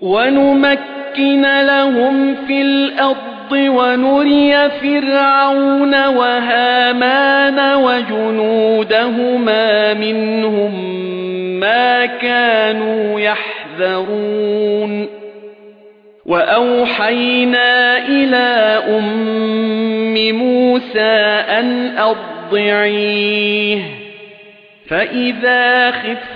ونمكن لهم في الأرض ونري فرعون وهامان وجنودهما منهم ما كانوا يحذرون وأوحينا إلى أم موسى أن أرضعيه فإذا خفت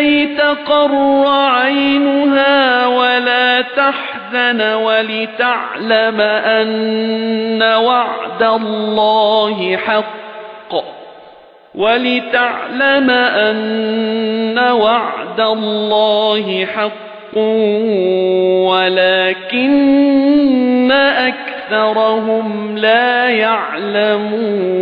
كي تقر عينها ولا تحزن ولتعلم أن وعد الله حق ولتعلم أن وعد الله حق ولكن أكثرهم لا يعلمون